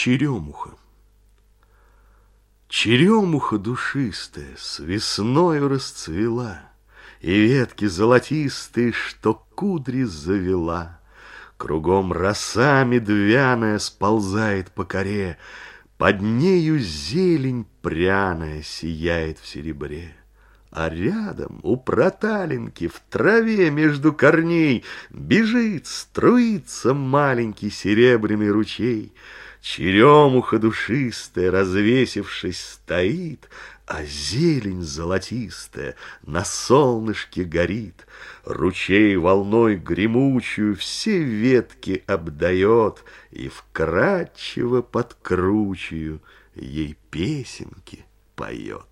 Черемуха. Черемуха душистая с весною расцвела, И ветки золотистые, что кудри завела. Кругом роса медвяная сползает по коре, Под нею зелень пряная сияет в серебре. А рядом у проталинки в траве между корней Бежит, струится маленький серебряный ручей. Черемуха душистая, развесившись, стоит, А зелень золотистая на солнышке горит. Ручей волной гремучую все ветки обдает И вкрадчиво подкручую ей песенки поет.